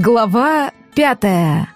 Глава пятая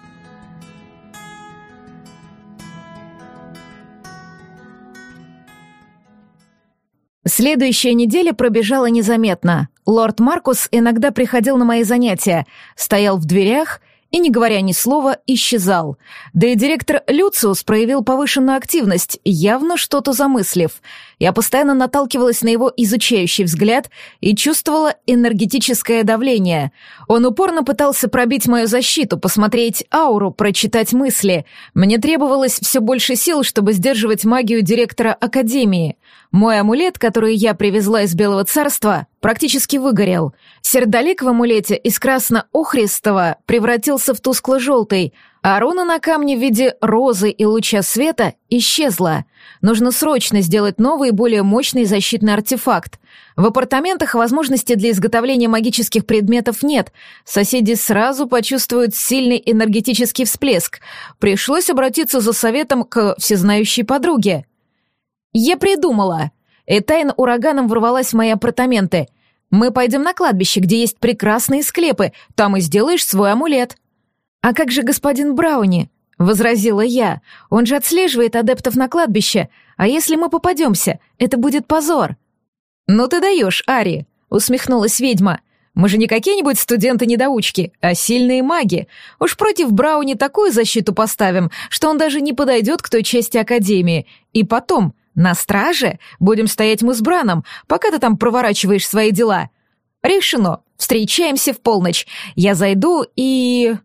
Следующая неделя пробежала незаметно. Лорд Маркус иногда приходил на мои занятия, стоял в дверях — и, не говоря ни слова, исчезал. Да и директор Люциус проявил повышенную активность, явно что-то замыслив. Я постоянно наталкивалась на его изучающий взгляд и чувствовала энергетическое давление. Он упорно пытался пробить мою защиту, посмотреть ауру, прочитать мысли. Мне требовалось все больше сил, чтобы сдерживать магию директора Академии. Мой амулет, который я привезла из Белого Царства, практически выгорел. Сердолик в амулете из красно-охристого превратился в тускло-желтый, а руна на камне в виде розы и луча света исчезла. Нужно срочно сделать новый и более мощный защитный артефакт. В апартаментах возможности для изготовления магических предметов нет. Соседи сразу почувствуют сильный энергетический всплеск. Пришлось обратиться за советом к всезнающей подруге. «Я придумала!» Этайн ураганом ворвалась в мои апартаменты. «Мы пойдем на кладбище, где есть прекрасные склепы. Там и сделаешь свой амулет». «А как же господин Брауни?» — возразила я. «Он же отслеживает адептов на кладбище. А если мы попадемся, это будет позор». «Ну ты даешь, Ари!» — усмехнулась ведьма. «Мы же не какие-нибудь студенты-недоучки, а сильные маги. Уж против Брауни такую защиту поставим, что он даже не подойдет к той части Академии. И потом, «На страже? Будем стоять мы с Браном, пока ты там проворачиваешь свои дела». «Решено. Встречаемся в полночь. Я зайду и...»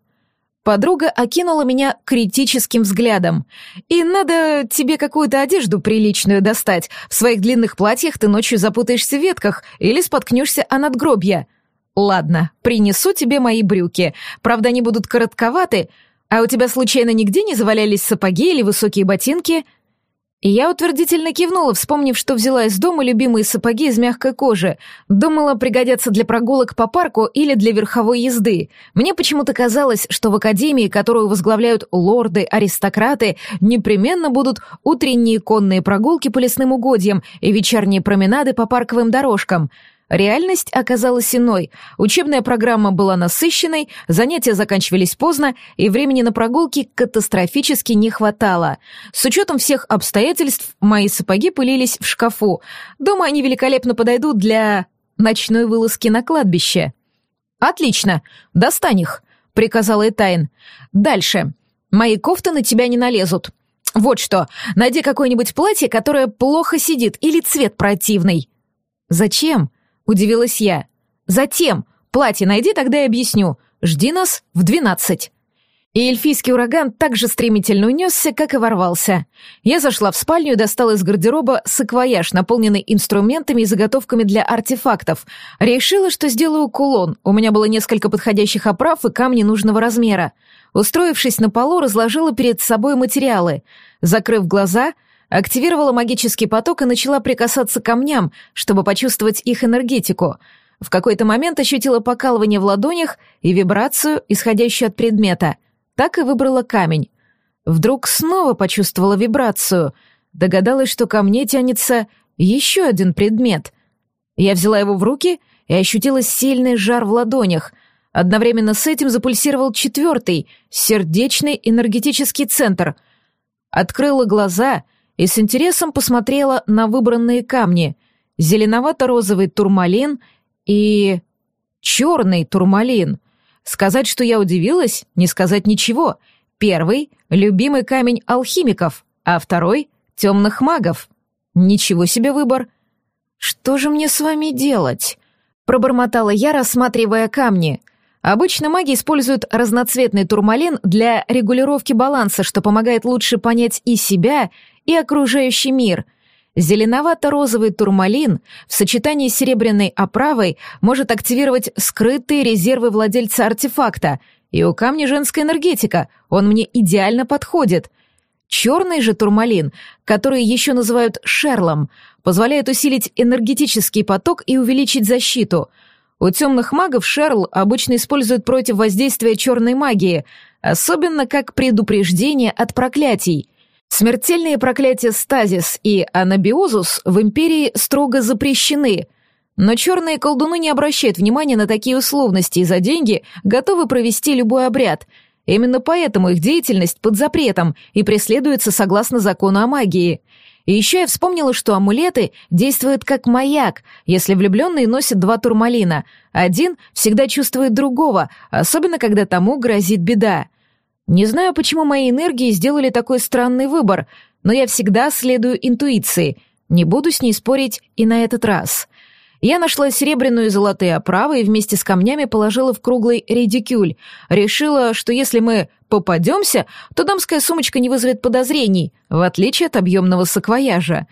Подруга окинула меня критическим взглядом. «И надо тебе какую-то одежду приличную достать. В своих длинных платьях ты ночью запутаешься в ветках или споткнешься о надгробья. Ладно, принесу тебе мои брюки. Правда, они будут коротковаты. А у тебя случайно нигде не завалялись сапоги или высокие ботинки?» Я утвердительно кивнула, вспомнив, что взяла из дома любимые сапоги из мягкой кожи. Думала, пригодятся для прогулок по парку или для верховой езды. Мне почему-то казалось, что в академии, которую возглавляют лорды, аристократы, непременно будут утренние конные прогулки по лесным угодьям и вечерние променады по парковым дорожкам — Реальность оказалась иной. Учебная программа была насыщенной, занятия заканчивались поздно, и времени на прогулки катастрофически не хватало. С учетом всех обстоятельств, мои сапоги пылились в шкафу. Дома они великолепно подойдут для ночной вылазки на кладбище. «Отлично, достань их», — приказала Этайн. «Дальше. Мои кофты на тебя не налезут. Вот что, найди какое-нибудь платье, которое плохо сидит, или цвет противный». «Зачем?» Удивилась я. Затем, платье найди, тогда и объясню. Жди нас в двенадцать. И эльфийский ураган так же стремительно унесся, как и ворвался. Я зашла в спальню и достала из гардероба саквояж, наполненный инструментами и заготовками для артефактов. Решила, что сделаю кулон. У меня было несколько подходящих оправ и камни нужного размера. Устроившись на полу, разложила перед собой материалы. Закрыв глаза — Активировала магический поток и начала прикасаться к камням, чтобы почувствовать их энергетику. В какой-то момент ощутила покалывание в ладонях и вибрацию, исходящую от предмета. Так и выбрала камень. Вдруг снова почувствовала вибрацию. Догадалась, что ко мне тянется еще один предмет. Я взяла его в руки и ощутила сильный жар в ладонях. Одновременно с этим запульсировал четвертый, сердечный энергетический центр. Открыла глаза — и с интересом посмотрела на выбранные камни. Зеленовато-розовый турмалин и... черный турмалин. Сказать, что я удивилась, не сказать ничего. Первый — любимый камень алхимиков, а второй — темных магов. Ничего себе выбор. «Что же мне с вами делать?» — пробормотала я, рассматривая камни. Обычно маги используют разноцветный турмалин для регулировки баланса, что помогает лучше понять и себя, и окружающий мир. Зеленовато-розовый турмалин в сочетании с серебряной оправой может активировать скрытые резервы владельца артефакта, и у камня женская энергетика, он мне идеально подходит. Черный же турмалин, который еще называют шерлом, позволяет усилить энергетический поток и увеличить защиту. У темных магов шерл обычно используют против воздействия черной магии, особенно как предупреждение от проклятий — Смертельные проклятия стазис и анабиозус в империи строго запрещены, Но черные колдуны не обращают внимания на такие условности и за деньги готовы провести любой обряд. Именно поэтому их деятельность под запретом и преследуется согласно закону о магии. И еще я вспомнила, что амулеты действуют как маяк, если влюбленные носят два турмалина. Один всегда чувствует другого, особенно когда тому грозит беда. Не знаю, почему мои энергии сделали такой странный выбор, но я всегда следую интуиции. Не буду с ней спорить и на этот раз. Я нашла серебряную и золотые оправы и вместе с камнями положила в круглый редикюль. Решила, что если мы попадемся, то дамская сумочка не вызовет подозрений, в отличие от объемного саквояжа.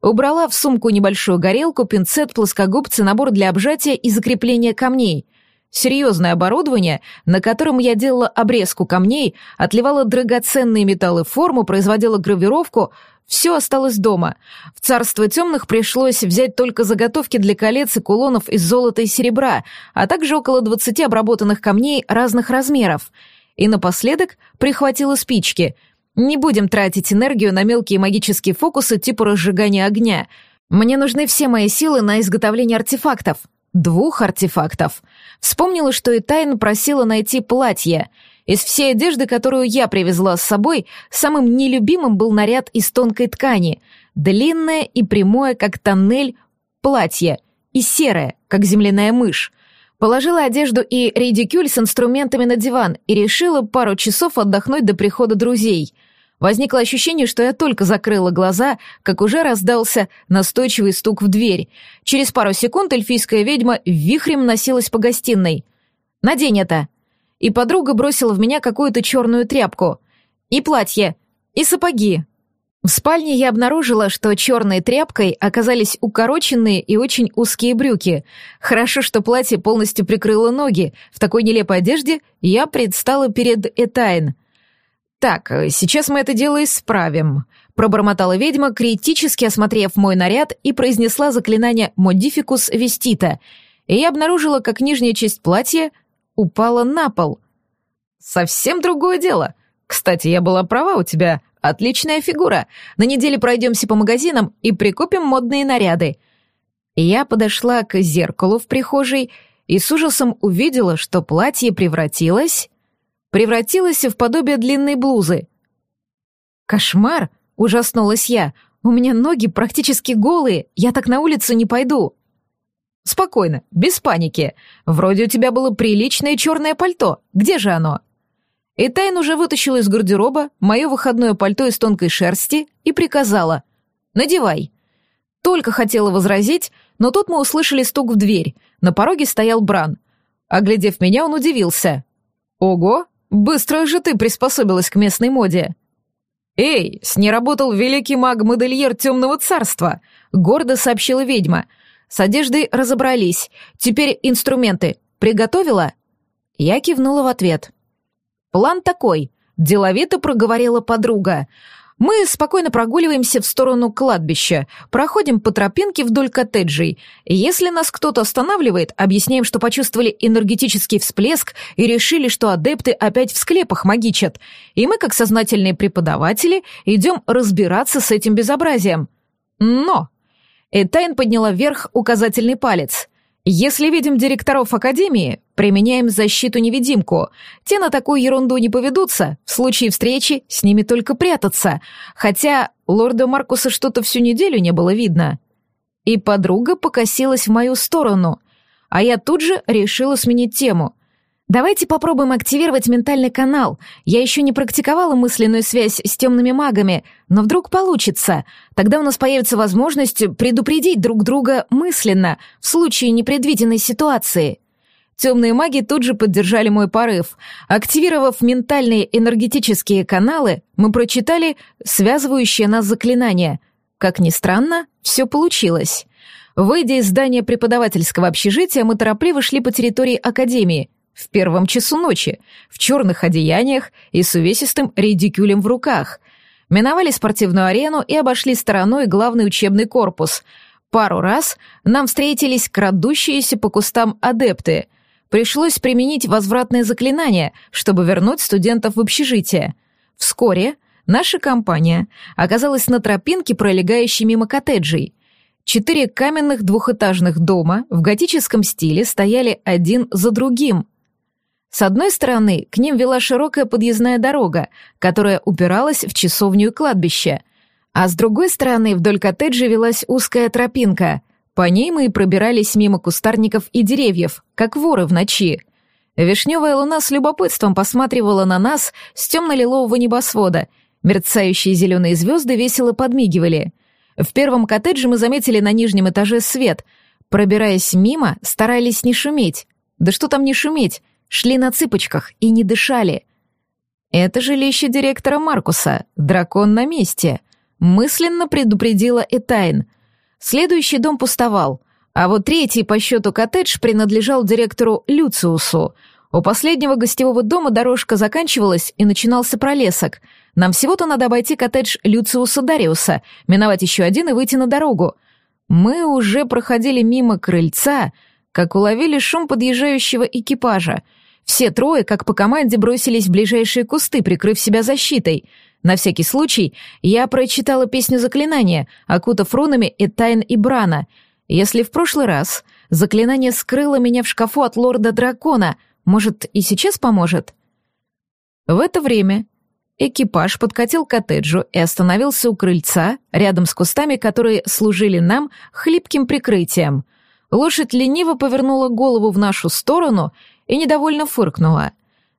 Убрала в сумку небольшую горелку, пинцет, плоскогубцы, набор для обжатия и закрепления камней. Серьезное оборудование, на котором я делала обрезку камней, отливала драгоценные металлы в форму, производила гравировку, все осталось дома. В царство темных пришлось взять только заготовки для колец и кулонов из золота и серебра, а также около двадцати обработанных камней разных размеров. И напоследок прихватила спички. Не будем тратить энергию на мелкие магические фокусы типа разжигания огня. Мне нужны все мои силы на изготовление артефактов. Двух артефактов. Вспомнила, что и Тайн просила найти платье — из всей одежды, которую я привезла с собой, самым нелюбимым был наряд из тонкой ткани, длинное и прямое, как тоннель, платье, и серое, как земляная мышь. Положила одежду и редикюль с инструментами на диван и решила пару часов отдохнуть до прихода друзей. Возникло ощущение, что я только закрыла глаза, как уже раздался настойчивый стук в дверь. Через пару секунд эльфийская ведьма вихрем носилась по гостиной. «Надень это!» и подруга бросила в меня какую-то черную тряпку. И платье, и сапоги. В спальне я обнаружила, что черной тряпкой оказались укороченные и очень узкие брюки. Хорошо, что платье полностью прикрыло ноги. В такой нелепой одежде я предстала перед Этайн. «Так, сейчас мы это дело исправим», — пробормотала ведьма, критически осмотрев мой наряд и произнесла заклинание «Модификус Вестита», и я обнаружила, как нижняя часть платья упала на пол. Совсем другое дело. Кстати, я была права, у тебя отличная фигура. На неделе пройдемся по магазинам и прикупим модные наряды. Я подошла к зеркалу в прихожей и с ужасом увидела, что платье превратилось... превратилось в подобие длинной блузы. «Кошмар!» — ужаснулась я. «У меня ноги практически голые, я так на улицу не пойду». «Спокойно, без паники. Вроде у тебя было приличное черное пальто. Где же оно?» И Тайн уже вытащила из гардероба мое выходное пальто из тонкой шерсти и приказала «Надевай». Только хотела возразить, но тут мы услышали стук в дверь. На пороге стоял Бран. Оглядев меня, он удивился. «Ого, быстро же ты приспособилась к местной моде». «Эй, с ней работал великий маг-модельер Темного Царства», — гордо сообщила ведьма — с одеждой разобрались. Теперь инструменты. Приготовила?» Я кивнула в ответ. «План такой», — деловито проговорила подруга. «Мы спокойно прогуливаемся в сторону кладбища, проходим по тропинке вдоль коттеджей. Если нас кто-то останавливает, объясняем, что почувствовали энергетический всплеск и решили, что адепты опять в склепах магичат. И мы, как сознательные преподаватели, идем разбираться с этим безобразием. Но Этайн подняла вверх указательный палец. «Если видим директоров Академии, применяем защиту-невидимку. Те на такую ерунду не поведутся, в случае встречи с ними только прятаться. Хотя лорда Маркуса что-то всю неделю не было видно». И подруга покосилась в мою сторону, а я тут же решила сменить тему — Давайте попробуем активировать ментальный канал. Я еще не практиковала мысленную связь с темными магами, но вдруг получится. Тогда у нас появится возможность предупредить друг друга мысленно в случае непредвиденной ситуации. Темные маги тут же поддержали мой порыв. Активировав ментальные энергетические каналы, мы прочитали связывающее нас заклинание. Как ни странно, все получилось. Выйдя из здания преподавательского общежития, мы торопливо шли по территории Академии — в первом часу ночи, в черных одеяниях и с увесистым редикюлем в руках. Миновали спортивную арену и обошли стороной главный учебный корпус. Пару раз нам встретились крадущиеся по кустам адепты. Пришлось применить возвратное заклинание, чтобы вернуть студентов в общежитие. Вскоре наша компания оказалась на тропинке, пролегающей мимо коттеджей — Четыре каменных двухэтажных дома в готическом стиле стояли один за другим. С одной стороны к ним вела широкая подъездная дорога, которая упиралась в часовню и кладбище, а с другой стороны вдоль коттеджа велась узкая тропинка. По ней мы и пробирались мимо кустарников и деревьев, как воры в ночи. Вишневая луна с любопытством посматривала на нас с темно-лилового небосвода. Мерцающие зеленые звезды весело подмигивали. В первом коттедже мы заметили на нижнем этаже свет. Пробираясь мимо, старались не шуметь. Да что там не шуметь? Шли на цыпочках и не дышали. Это жилище директора Маркуса. Дракон на месте. Мысленно предупредила Этайн. Следующий дом пустовал — а вот третий по счету коттедж принадлежал директору Люциусу. У последнего гостевого дома дорожка заканчивалась и начинался пролесок. Нам всего-то надо обойти коттедж Люциуса Дариуса, миновать еще один и выйти на дорогу. Мы уже проходили мимо крыльца, как уловили шум подъезжающего экипажа. Все трое, как по команде, бросились в ближайшие кусты, прикрыв себя защитой. На всякий случай я прочитала песню заклинания, окутав рунами Этайн и Брана — если в прошлый раз заклинание скрыло меня в шкафу от лорда-дракона, может, и сейчас поможет? В это время экипаж подкатил к коттеджу и остановился у крыльца, рядом с кустами, которые служили нам хлипким прикрытием. Лошадь лениво повернула голову в нашу сторону и недовольно фыркнула.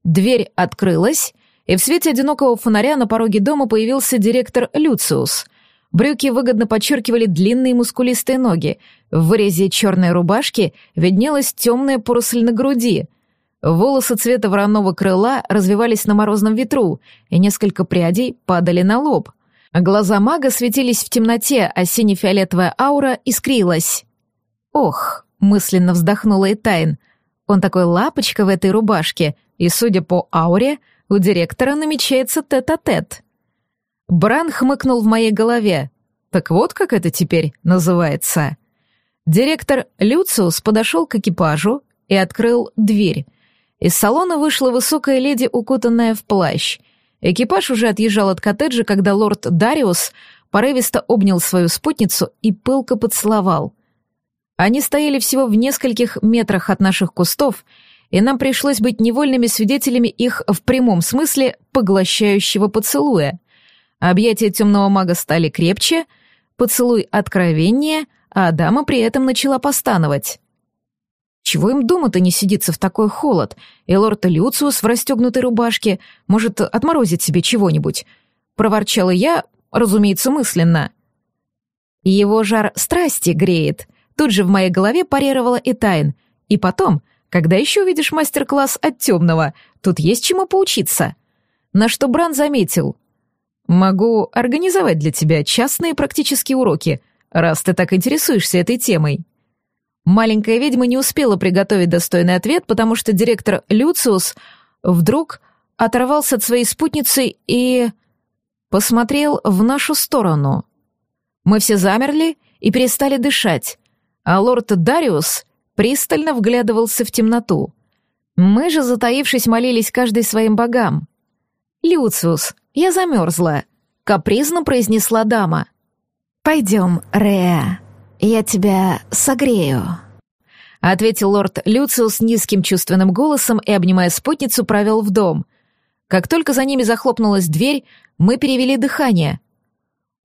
Дверь открылась, и в свете одинокого фонаря на пороге дома появился директор Люциус. Брюки выгодно подчеркивали длинные мускулистые ноги. В вырезе черной рубашки виднелась темная поросль на груди. Волосы цвета вороного крыла развивались на морозном ветру, и несколько прядей падали на лоб. Глаза мага светились в темноте, а сине-фиолетовая аура искрилась. «Ох!» — мысленно вздохнула Этайн. «Он такой лапочка в этой рубашке, и, судя по ауре, у директора намечается тет-а-тет». -тет. Бран хмыкнул в моей голове. Так вот как это теперь называется. Директор Люциус подошел к экипажу и открыл дверь. Из салона вышла высокая леди, укутанная в плащ. Экипаж уже отъезжал от коттеджа, когда лорд Дариус порывисто обнял свою спутницу и пылко поцеловал. Они стояли всего в нескольких метрах от наших кустов, и нам пришлось быть невольными свидетелями их в прямом смысле поглощающего поцелуя. Объятия темного мага стали крепче, поцелуй откровеннее, а дама при этом начала постановать. Чего им дома-то не сидится в такой холод? И лорд Люциус в расстегнутой рубашке может отморозить себе чего-нибудь. Проворчала я, разумеется, мысленно. Его жар страсти греет. Тут же в моей голове парировала Этайн. И потом, когда еще увидишь мастер-класс от темного, тут есть чему поучиться. На что Бран заметил. Могу организовать для тебя частные практические уроки, раз ты так интересуешься этой темой. Маленькая ведьма не успела приготовить достойный ответ, потому что директор Люциус вдруг оторвался от своей спутницы и посмотрел в нашу сторону. Мы все замерли и перестали дышать, а лорд Дариус пристально вглядывался в темноту. Мы же, затаившись, молились каждый своим богам. «Люциус, я замерзла», — капризно произнесла дама. «Пойдем, Реа, я тебя согрею», — ответил лорд Люциус низким чувственным голосом и, обнимая спутницу, провел в дом. Как только за ними захлопнулась дверь, мы перевели дыхание.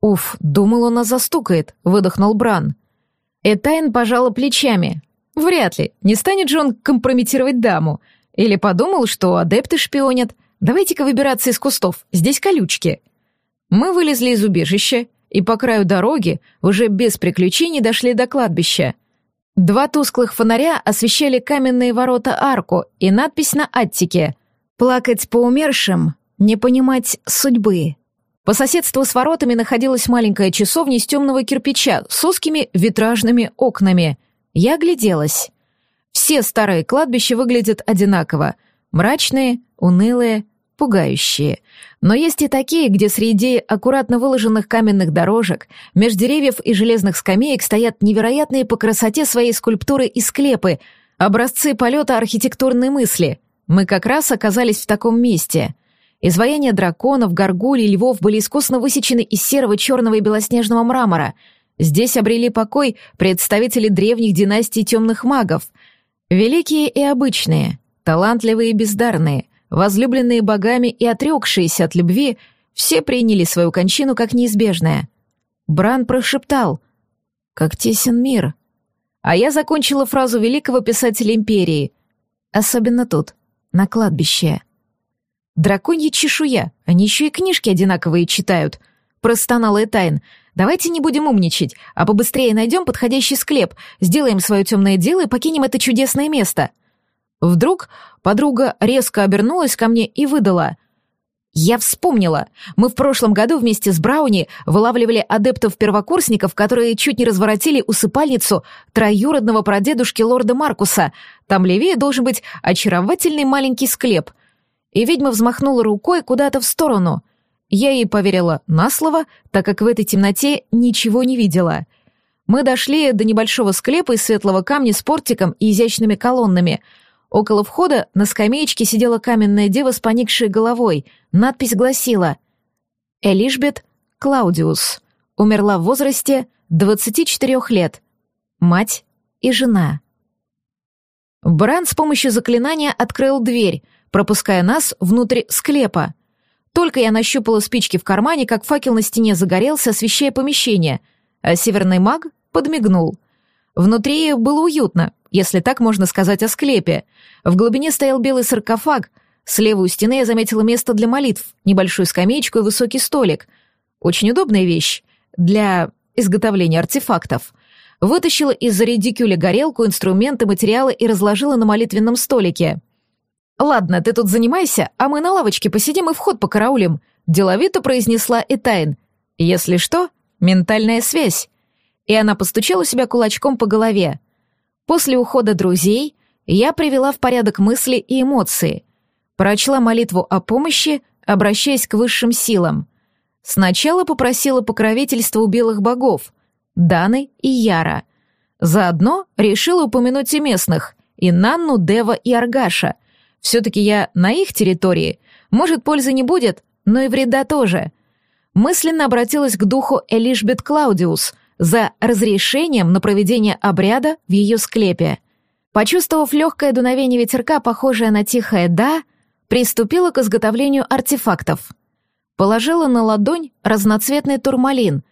«Уф, думал, он нас застукает», — выдохнул Бран. Этайн пожала плечами. «Вряд ли. Не станет же он компрометировать даму. Или подумал, что адепты шпионят. Давайте-ка выбираться из кустов, здесь колючки». Мы вылезли из убежища и по краю дороги уже без приключений дошли до кладбища. Два тусклых фонаря освещали каменные ворота арку и надпись на аттике «Плакать по умершим, не понимать судьбы». По соседству с воротами находилась маленькая часовня из темного кирпича с узкими витражными окнами. Я огляделась. Все старые кладбища выглядят одинаково. Мрачные, унылые, пугающие. Но есть и такие, где среди аккуратно выложенных каменных дорожек, меж деревьев и железных скамеек стоят невероятные по красоте своей скульптуры и склепы, образцы полета архитектурной мысли. Мы как раз оказались в таком месте. Изваяния драконов, горгулей, львов были искусно высечены из серого, черного и белоснежного мрамора. Здесь обрели покой представители древних династий темных магов, великие и обычные, талантливые и бездарные, возлюбленные богами и отрекшиеся от любви, все приняли свою кончину как неизбежное. Бран прошептал «Как тесен мир!» А я закончила фразу великого писателя империи. Особенно тут, на кладбище. Драконья чешуя, они еще и книжки одинаковые читают. Простонала Этайн. Давайте не будем умничать, а побыстрее найдем подходящий склеп, сделаем свое темное дело и покинем это чудесное место. Вдруг подруга резко обернулась ко мне и выдала — я вспомнила. Мы в прошлом году вместе с Брауни вылавливали адептов-первокурсников, которые чуть не разворотили усыпальницу троюродного прадедушки лорда Маркуса. Там левее должен быть очаровательный маленький склеп. И ведьма взмахнула рукой куда-то в сторону. Я ей поверила на слово, так как в этой темноте ничего не видела. Мы дошли до небольшого склепа из светлого камня с портиком и изящными колоннами — Около входа на скамеечке сидела каменная дева с поникшей головой. Надпись гласила «Элишбет Клаудиус. Умерла в возрасте 24 лет. Мать и жена». Бран с помощью заклинания открыл дверь, пропуская нас внутрь склепа. Только я нащупала спички в кармане, как факел на стене загорелся, освещая помещение, а северный маг подмигнул. Внутри было уютно, если так можно сказать о склепе. В глубине стоял белый саркофаг. Слева у стены я заметила место для молитв, небольшую скамеечку и высокий столик. Очень удобная вещь для изготовления артефактов. Вытащила из-за редикюля горелку, инструменты, материалы и разложила на молитвенном столике. «Ладно, ты тут занимайся, а мы на лавочке посидим и вход покараулим», — деловито произнесла Этайн. «Если что, ментальная связь». И она постучала себя кулачком по голове. После ухода друзей я привела в порядок мысли и эмоции, прочла молитву о помощи, обращаясь к высшим силам. Сначала попросила покровительства у белых богов, Даны и Яра. Заодно решила упомянуть и местных, и Нанну, Дева и Аргаша. Все-таки я на их территории. Может, пользы не будет, но и вреда тоже. Мысленно обратилась к духу Элишбет Клаудиус — за разрешением на проведение обряда в ее склепе. Почувствовав легкое дуновение ветерка, похожее на тихое «да», приступила к изготовлению артефактов. Положила на ладонь разноцветный турмалин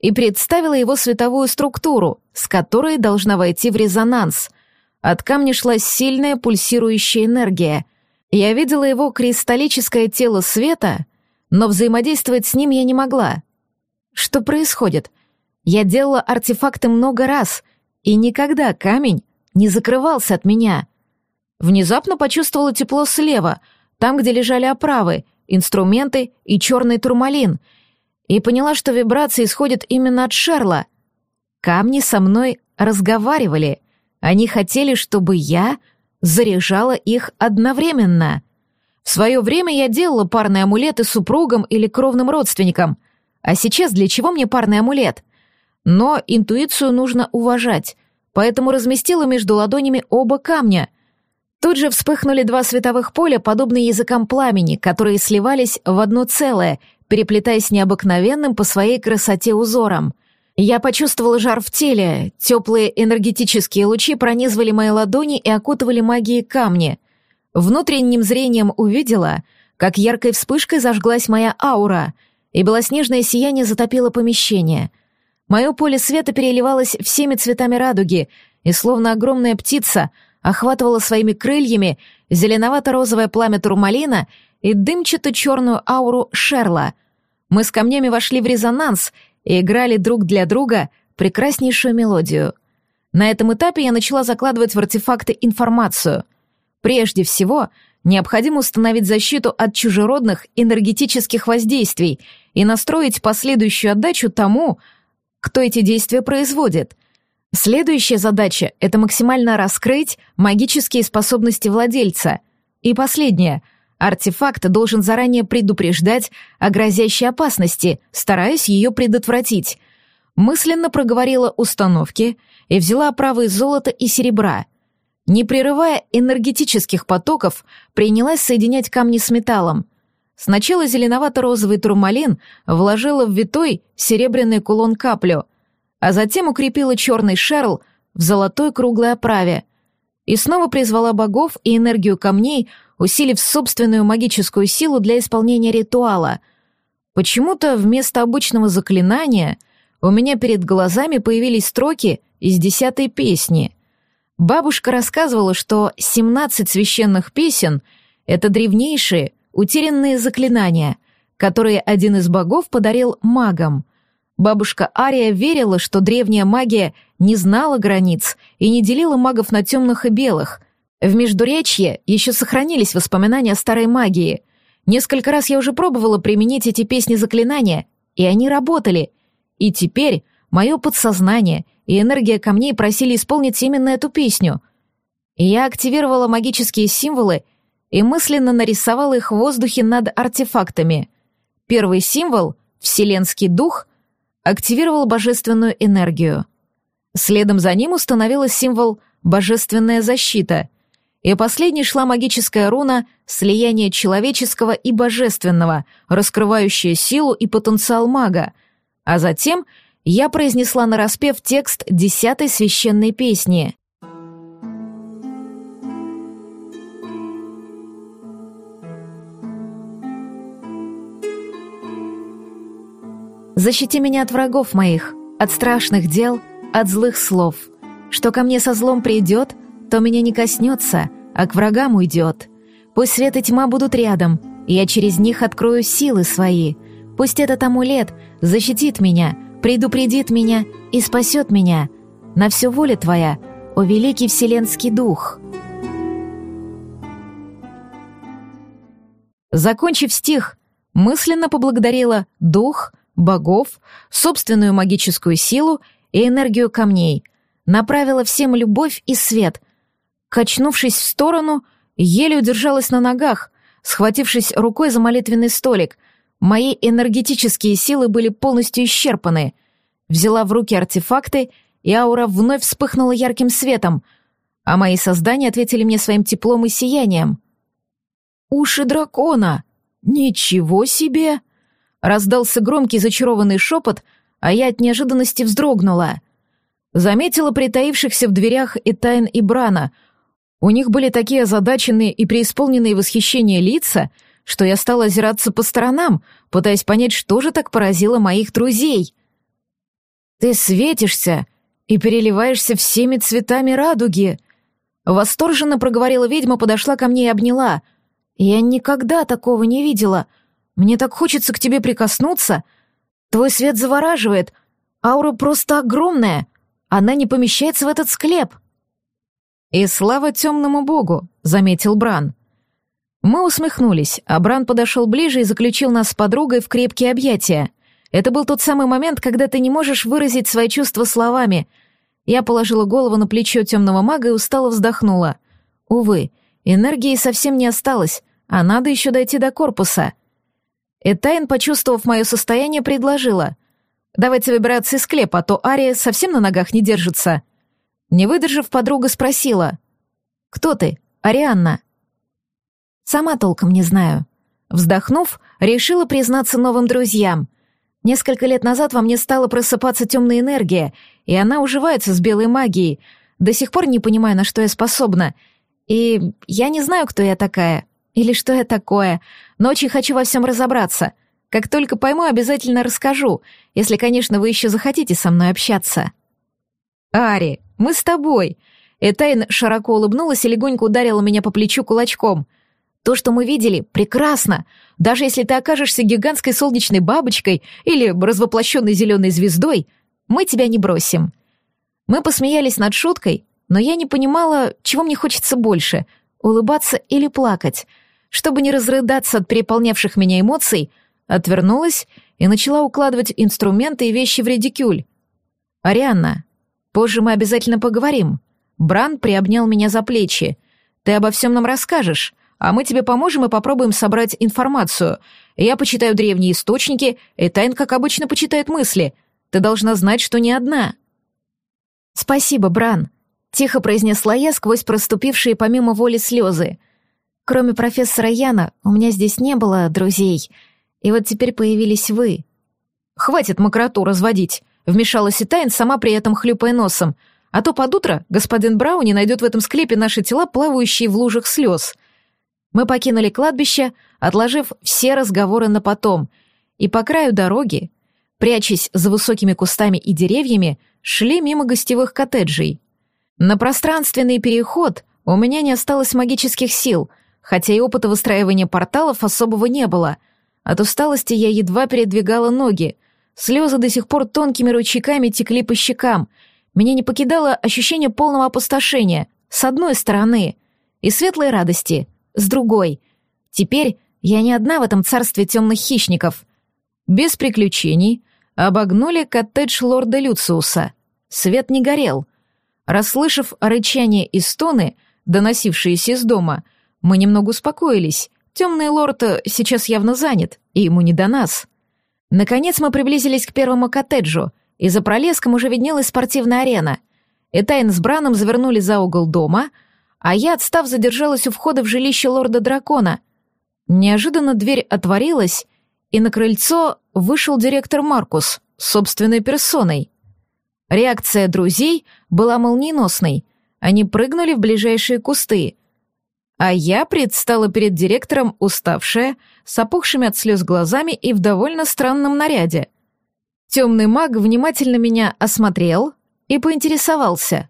и представила его световую структуру, с которой должна войти в резонанс. От камня шла сильная пульсирующая энергия. Я видела его кристаллическое тело света, но взаимодействовать с ним я не могла. Что происходит? Я делала артефакты много раз, и никогда камень не закрывался от меня. Внезапно почувствовала тепло слева, там, где лежали оправы, инструменты и черный турмалин, и поняла, что вибрации исходят именно от Шерла. Камни со мной разговаривали. Они хотели, чтобы я заряжала их одновременно. В свое время я делала парные амулеты супругам или кровным родственникам. А сейчас для чего мне парный амулет? Но интуицию нужно уважать, поэтому разместила между ладонями оба камня. Тут же вспыхнули два световых поля, подобные языкам пламени, которые сливались в одно целое, переплетаясь необыкновенным по своей красоте узором. Я почувствовала жар в теле, теплые энергетические лучи пронизывали мои ладони и окутывали магией камни. Внутренним зрением увидела, как яркой вспышкой зажглась моя аура, и белоснежное сияние затопило помещение — Мое поле света переливалось всеми цветами радуги, и словно огромная птица охватывала своими крыльями зеленовато-розовое пламя турмалина и дымчато-черную ауру Шерла. Мы с камнями вошли в резонанс и играли друг для друга прекраснейшую мелодию. На этом этапе я начала закладывать в артефакты информацию. Прежде всего, необходимо установить защиту от чужеродных энергетических воздействий и настроить последующую отдачу тому, кто эти действия производит. Следующая задача — это максимально раскрыть магические способности владельца. И последнее — артефакт должен заранее предупреждать о грозящей опасности, стараясь ее предотвратить. Мысленно проговорила установки и взяла оправы из золота и серебра. Не прерывая энергетических потоков, принялась соединять камни с металлом — Сначала зеленовато-розовый турмалин вложила в витой серебряный кулон каплю, а затем укрепила черный шерл в золотой круглой оправе и снова призвала богов и энергию камней, усилив собственную магическую силу для исполнения ритуала. Почему-то вместо обычного заклинания у меня перед глазами появились строки из десятой песни. Бабушка рассказывала, что 17 священных песен — это древнейшие, утерянные заклинания, которые один из богов подарил магам. Бабушка Ария верила, что древняя магия не знала границ и не делила магов на темных и белых. В Междуречье еще сохранились воспоминания о старой магии. Несколько раз я уже пробовала применить эти песни заклинания, и они работали. И теперь мое подсознание и энергия камней просили исполнить именно эту песню. И я активировала магические символы и мысленно нарисовала их в воздухе над артефактами. Первый символ — Вселенский дух — активировал божественную энергию. Следом за ним установилась символ «Божественная защита», и последней шла магическая руна «Слияние человеческого и божественного», раскрывающая силу и потенциал мага, а затем я произнесла нараспев текст десятой священной песни. Защити меня от врагов моих, от страшных дел, от злых слов. Что ко мне со злом придет, то меня не коснется, а к врагам уйдет. Пусть свет и тьма будут рядом, и я через них открою силы свои. Пусть этот амулет защитит меня, предупредит меня и спасет меня. На все воля Твоя, о великий вселенский дух». Закончив стих, мысленно поблагодарила дух — богов, собственную магическую силу и энергию камней, направила всем любовь и свет. Качнувшись в сторону, еле удержалась на ногах, схватившись рукой за молитвенный столик. Мои энергетические силы были полностью исчерпаны. Взяла в руки артефакты, и аура вновь вспыхнула ярким светом, а мои создания ответили мне своим теплом и сиянием. «Уши дракона! Ничего себе!» Раздался громкий зачарованный шепот, а я от неожиданности вздрогнула. Заметила притаившихся в дверях и Тайн и Брана. У них были такие озадаченные и преисполненные восхищения лица, что я стала озираться по сторонам, пытаясь понять, что же так поразило моих друзей. «Ты светишься и переливаешься всеми цветами радуги!» Восторженно проговорила ведьма, подошла ко мне и обняла. «Я никогда такого не видела!» Мне так хочется к тебе прикоснуться. Твой свет завораживает. Аура просто огромная. Она не помещается в этот склеп». «И слава темному богу», — заметил Бран. Мы усмехнулись, а Бран подошел ближе и заключил нас с подругой в крепкие объятия. Это был тот самый момент, когда ты не можешь выразить свои чувства словами. Я положила голову на плечо темного мага и устало вздохнула. Увы, энергии совсем не осталось, а надо еще дойти до корпуса — Этайн, почувствовав мое состояние, предложила. «Давайте выбираться из склепа, а то Ария совсем на ногах не держится». Не выдержав, подруга спросила. «Кто ты, Арианна?» «Сама толком не знаю». Вздохнув, решила признаться новым друзьям. Несколько лет назад во мне стала просыпаться темная энергия, и она уживается с белой магией. До сих пор не понимаю, на что я способна. И я не знаю, кто я такая. Или что я такое, но очень хочу во всем разобраться. Как только пойму, обязательно расскажу, если, конечно, вы еще захотите со мной общаться. Ари, мы с тобой. Этайн широко улыбнулась и легонько ударила меня по плечу кулачком. То, что мы видели, прекрасно. Даже если ты окажешься гигантской солнечной бабочкой или развоплощенной зеленой звездой, мы тебя не бросим. Мы посмеялись над шуткой, но я не понимала, чего мне хочется больше — улыбаться или плакать — чтобы не разрыдаться от переполнявших меня эмоций, отвернулась и начала укладывать инструменты и вещи в редикюль. «Арианна, позже мы обязательно поговорим». Бран приобнял меня за плечи. «Ты обо всем нам расскажешь, а мы тебе поможем и попробуем собрать информацию. Я почитаю древние источники, и Тайн, как обычно, почитает мысли. Ты должна знать, что не одна». «Спасибо, Бран», — тихо произнесла я сквозь проступившие помимо воли слезы — Кроме профессора Яна, у меня здесь не было друзей. И вот теперь появились вы. Хватит мокроту разводить. вмешалась и Тайн, сама при этом хлюпая носом, а то под утро господин Брауни найдет в этом склепе наши тела, плавающие в лужах слез. Мы покинули кладбище, отложив все разговоры на потом, и по краю дороги, прячась за высокими кустами и деревьями, шли мимо гостевых коттеджей. На пространственный переход у меня не осталось магических сил, хотя и опыта выстраивания порталов особого не было. От усталости я едва передвигала ноги, слезы до сих пор тонкими ручейками текли по щекам. Меня не покидало ощущение полного опустошения, с одной стороны, и светлой радости, с другой. Теперь я не одна в этом царстве темных хищников. Без приключений обогнули коттедж лорда Люциуса. Свет не горел. Расслышав рычание и стоны, доносившиеся из дома, мы немного успокоились. Темный лорд сейчас явно занят, и ему не до нас. Наконец мы приблизились к первому коттеджу, и за пролеском уже виднелась спортивная арена. Этайн с Браном завернули за угол дома — а я, отстав, задержалась у входа в жилище лорда-дракона. Неожиданно дверь отворилась, и на крыльцо вышел директор Маркус собственной персоной. Реакция друзей была молниеносной. Они прыгнули в ближайшие кусты. А я предстала перед директором уставшая, с опухшими от слез глазами и в довольно странном наряде. Темный маг внимательно меня осмотрел и поинтересовался.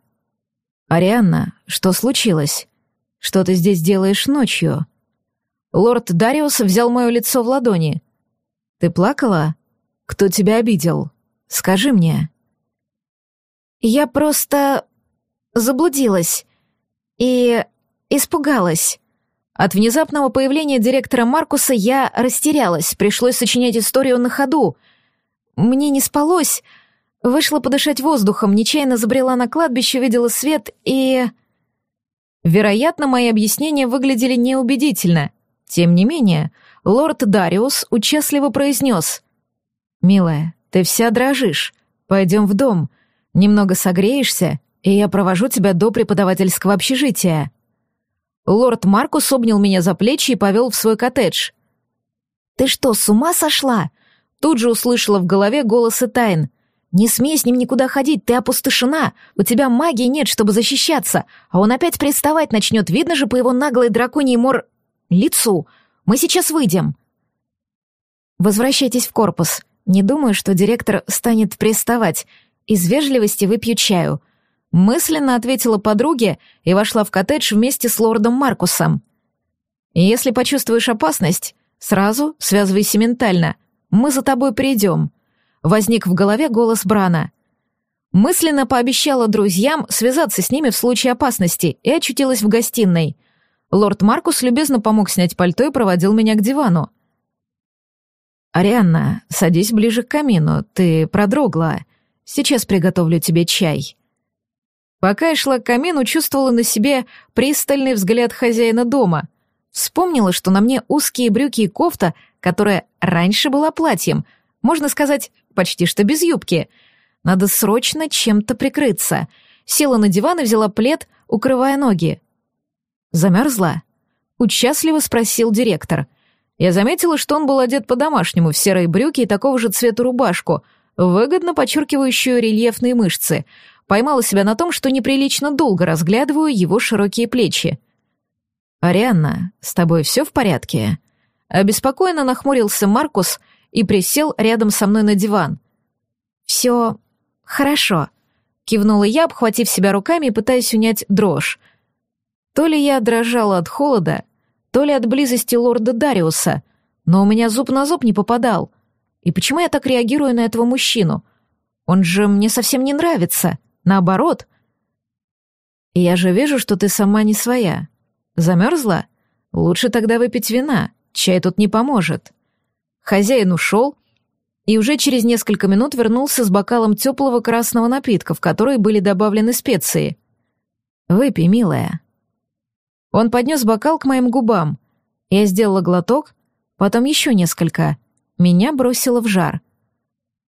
«Арианна, что случилось? Что ты здесь делаешь ночью?» Лорд Дариус взял мое лицо в ладони. «Ты плакала? Кто тебя обидел? Скажи мне». «Я просто заблудилась и испугалась». От внезапного появления директора Маркуса я растерялась, пришлось сочинять историю на ходу. Мне не спалось, Вышла подышать воздухом, нечаянно забрела на кладбище, видела свет и... Вероятно, мои объяснения выглядели неубедительно. Тем не менее, лорд Дариус участливо произнес. «Милая, ты вся дрожишь. Пойдем в дом. Немного согреешься, и я провожу тебя до преподавательского общежития». Лорд Маркус обнял меня за плечи и повел в свой коттедж. «Ты что, с ума сошла?» Тут же услышала в голове голос Тайн. «Не смей с ним никуда ходить, ты опустошена. У тебя магии нет, чтобы защищаться. А он опять приставать начнет, видно же по его наглой драконьей мор... лицу. Мы сейчас выйдем». «Возвращайтесь в корпус. Не думаю, что директор станет приставать. Из вежливости выпью чаю». Мысленно ответила подруге и вошла в коттедж вместе с лордом Маркусом. «Если почувствуешь опасность, сразу связывайся ментально. Мы за тобой придем», возник в голове голос Брана. Мысленно пообещала друзьям связаться с ними в случае опасности и очутилась в гостиной. Лорд Маркус любезно помог снять пальто и проводил меня к дивану. «Арианна, садись ближе к камину, ты продрогла. Сейчас приготовлю тебе чай». Пока я шла к камину, чувствовала на себе пристальный взгляд хозяина дома. Вспомнила, что на мне узкие брюки и кофта, которая раньше была платьем, можно сказать, почти что без юбки. Надо срочно чем-то прикрыться. Села на диван и взяла плед, укрывая ноги. Замерзла? Участливо спросил директор. Я заметила, что он был одет по-домашнему, в серые брюки и такого же цвета рубашку, выгодно подчеркивающую рельефные мышцы. Поймала себя на том, что неприлично долго разглядываю его широкие плечи. «Арианна, с тобой все в порядке?» Обеспокоенно нахмурился Маркус — и присел рядом со мной на диван. «Все хорошо», — кивнула я, обхватив себя руками и пытаясь унять дрожь. То ли я дрожала от холода, то ли от близости лорда Дариуса, но у меня зуб на зуб не попадал. И почему я так реагирую на этого мужчину? Он же мне совсем не нравится, наоборот. Я же вижу, что ты сама не своя. Замерзла? Лучше тогда выпить вина, чай тут не поможет. Хозяин ушел, и уже через несколько минут вернулся с бокалом теплого красного напитка, в который были добавлены специи. «Выпей, милая». Он поднес бокал к моим губам. Я сделала глоток, потом еще несколько. Меня бросило в жар.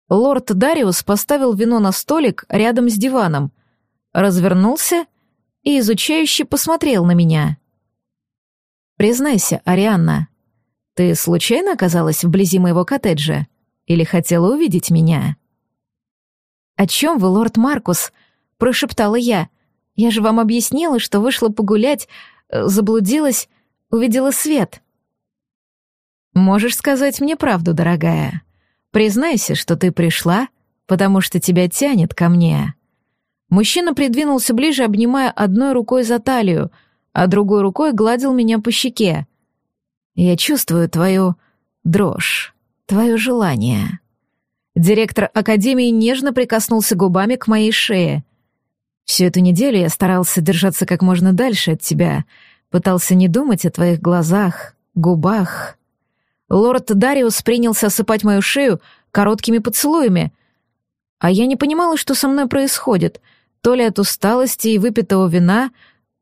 Лорд Дариус поставил вино на столик рядом с диваном, развернулся и изучающе посмотрел на меня. «Признайся, Арианна, ты случайно оказалась вблизи моего коттеджа? Или хотела увидеть меня?» «О чем вы, лорд Маркус?» — прошептала я. «Я же вам объяснила, что вышла погулять, э, заблудилась, увидела свет». «Можешь сказать мне правду, дорогая. Признайся, что ты пришла, потому что тебя тянет ко мне». Мужчина придвинулся ближе, обнимая одной рукой за талию, а другой рукой гладил меня по щеке. «Я чувствую твою дрожь, твое желание». Директор Академии нежно прикоснулся губами к моей шее. Всю эту неделю я старался держаться как можно дальше от тебя, пытался не думать о твоих глазах, губах. Лорд Дариус принялся осыпать мою шею короткими поцелуями, а я не понимала, что со мной происходит, то ли от усталости и выпитого вина,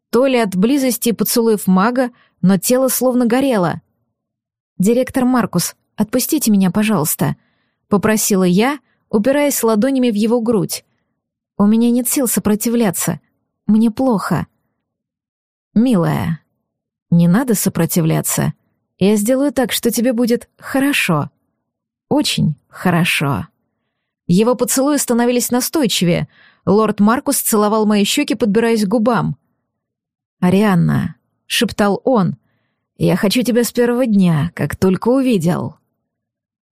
то ли от близости и поцелуев мага, но тело словно горело. «Директор Маркус, отпустите меня, пожалуйста», — попросила я, упираясь ладонями в его грудь. «У меня нет сил сопротивляться. Мне плохо». «Милая, не надо сопротивляться. Я сделаю так, что тебе будет хорошо. Очень хорошо». Его поцелуи становились настойчивее. Лорд Маркус целовал мои щеки, подбираясь к губам. «Арианна», — шептал он, — «я хочу тебя с первого дня, как только увидел».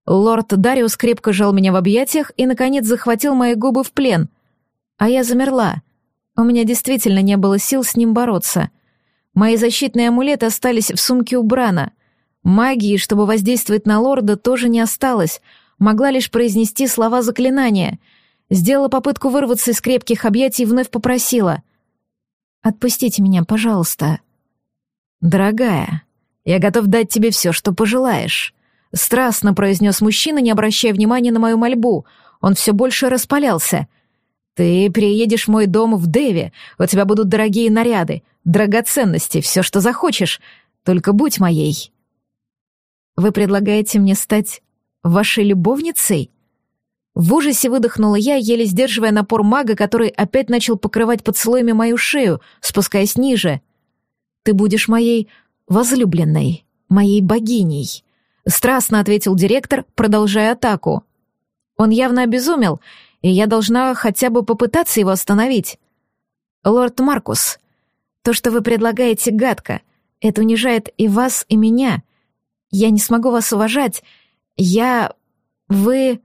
Лорд Дариус крепко жал меня в объятиях и, наконец, захватил мои губы в плен. А я замерла. У меня действительно не было сил с ним бороться. Мои защитные амулеты остались в сумке у Брана. Магии, чтобы воздействовать на лорда, тоже не осталось. Могла лишь произнести слова заклинания. Сделала попытку вырваться из крепких объятий и вновь попросила. «Отпустите меня, пожалуйста». «Дорогая, я готов дать тебе все, что пожелаешь». Страстно произнес мужчина, не обращая внимания на мою мольбу. Он все больше распалялся. «Ты приедешь в мой дом в Деве, у тебя будут дорогие наряды, драгоценности, все, что захочешь. Только будь моей». «Вы предлагаете мне стать вашей любовницей?» В ужасе выдохнула я, еле сдерживая напор мага, который опять начал покрывать поцелуями мою шею, спускаясь ниже. «Ты будешь моей возлюбленной, моей богиней», Страстно ответил директор, продолжая атаку. Он явно обезумел, и я должна хотя бы попытаться его остановить. Лорд Маркус, то, что вы предлагаете, гадко. Это унижает и вас, и меня. Я не смогу вас уважать. Я... Вы...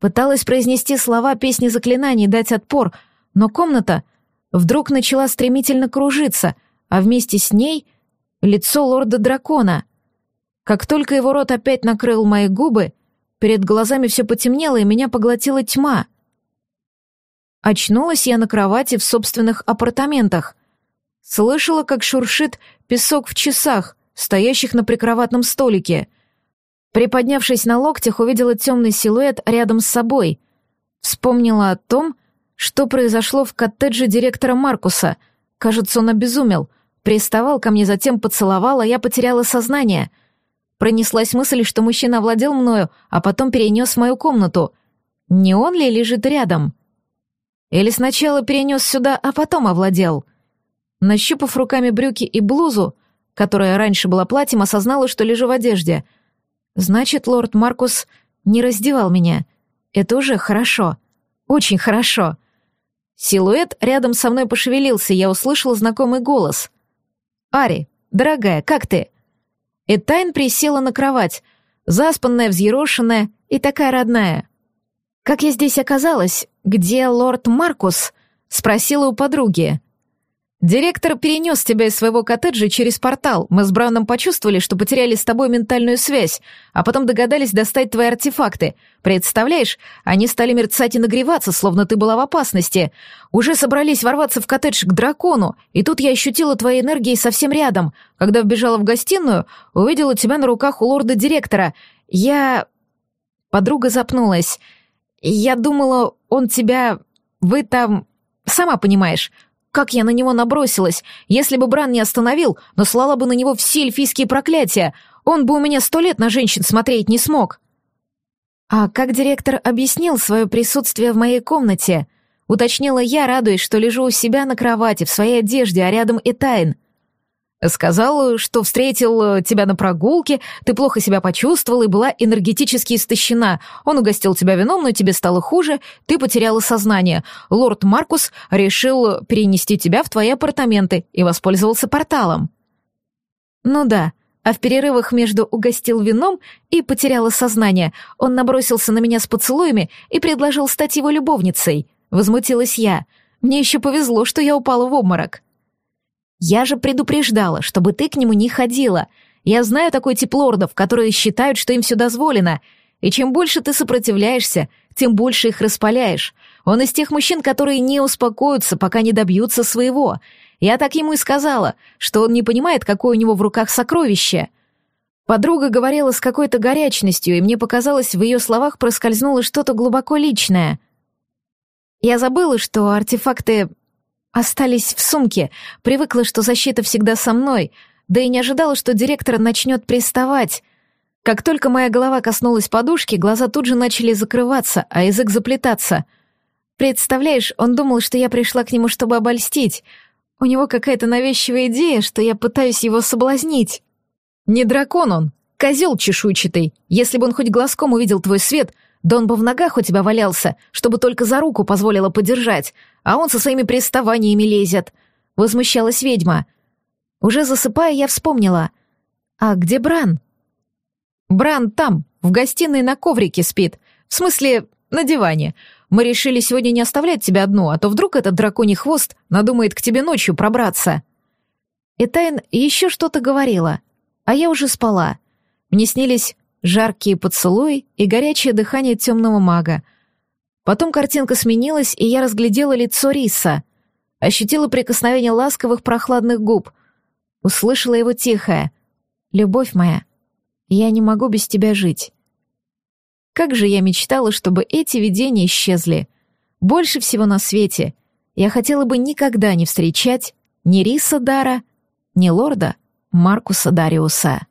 Пыталась произнести слова песни заклинаний, дать отпор, но комната вдруг начала стремительно кружиться, а вместе с ней — лицо лорда-дракона. Как только его рот опять накрыл мои губы, перед глазами все потемнело, и меня поглотила тьма. Очнулась я на кровати в собственных апартаментах. Слышала, как шуршит песок в часах, стоящих на прикроватном столике. Приподнявшись на локтях, увидела темный силуэт рядом с собой. Вспомнила о том, что произошло в коттедже директора Маркуса. Кажется, он обезумел. Приставал ко мне, затем поцеловал, а я потеряла сознание — Пронеслась мысль, что мужчина овладел мною, а потом перенес в мою комнату. Не он ли лежит рядом? Или сначала перенес сюда, а потом овладел? Нащупав руками брюки и блузу, которая раньше была платьем, осознала, что лежу в одежде. Значит, лорд Маркус не раздевал меня. Это уже хорошо. Очень хорошо. Силуэт рядом со мной пошевелился, я услышала знакомый голос. «Ари, дорогая, как ты?» Этайн присела на кровать, заспанная, взъерошенная и такая родная. «Как я здесь оказалась? Где лорд Маркус?» — спросила у подруги. «Директор перенес тебя из своего коттеджа через портал. Мы с Брауном почувствовали, что потеряли с тобой ментальную связь, а потом догадались достать твои артефакты. Представляешь, они стали мерцать и нагреваться, словно ты была в опасности. Уже собрались ворваться в коттедж к дракону, и тут я ощутила твои энергии совсем рядом. Когда вбежала в гостиную, увидела тебя на руках у лорда-директора. Я...» Подруга запнулась. «Я думала, он тебя... Вы там... Сама понимаешь, как я на него набросилась! Если бы Бран не остановил, наслала бы на него все эльфийские проклятия, он бы у меня сто лет на женщин смотреть не смог. А как директор объяснил свое присутствие в моей комнате? Уточнила я, радуясь, что лежу у себя на кровати, в своей одежде, а рядом и Тайн. Сказал, что встретил тебя на прогулке, ты плохо себя почувствовала и была энергетически истощена. Он угостил тебя вином, но тебе стало хуже, ты потеряла сознание. Лорд Маркус решил перенести тебя в твои апартаменты и воспользовался порталом. Ну да, а в перерывах между угостил вином и потеряла сознание, он набросился на меня с поцелуями и предложил стать его любовницей. Возмутилась я. Мне еще повезло, что я упала в обморок. Я же предупреждала, чтобы ты к нему не ходила. Я знаю такой тип лордов, которые считают, что им все дозволено. И чем больше ты сопротивляешься, тем больше их распаляешь. Он из тех мужчин, которые не успокоятся, пока не добьются своего. Я так ему и сказала, что он не понимает, какое у него в руках сокровище. Подруга говорила с какой-то горячностью, и мне показалось, в ее словах проскользнуло что-то глубоко личное. Я забыла, что артефакты Остались в сумке. Привыкла, что защита всегда со мной, да и не ожидала, что директор начнет приставать. Как только моя голова коснулась подушки, глаза тут же начали закрываться, а язык заплетаться. Представляешь, он думал, что я пришла к нему, чтобы обольстить. У него какая-то навязчивая идея, что я пытаюсь его соблазнить. Не дракон он, козел чешуйчатый. Если бы он хоть глазком увидел твой свет — да он бы в ногах у тебя валялся, чтобы только за руку позволила подержать, а он со своими приставаниями лезет. Возмущалась ведьма. Уже засыпая, я вспомнила. А где Бран? Бран там, в гостиной на коврике спит. В смысле, на диване. Мы решили сегодня не оставлять тебя одну, а то вдруг этот драконий хвост надумает к тебе ночью пробраться. Этайн еще что-то говорила, а я уже спала. Мне снились жаркие поцелуи и горячее дыхание темного мага. Потом картинка сменилась, и я разглядела лицо Риса, ощутила прикосновение ласковых прохладных губ, услышала его тихое «Любовь моя, я не могу без тебя жить». Как же я мечтала, чтобы эти видения исчезли. Больше всего на свете я хотела бы никогда не встречать ни Риса Дара, ни лорда Маркуса Дариуса.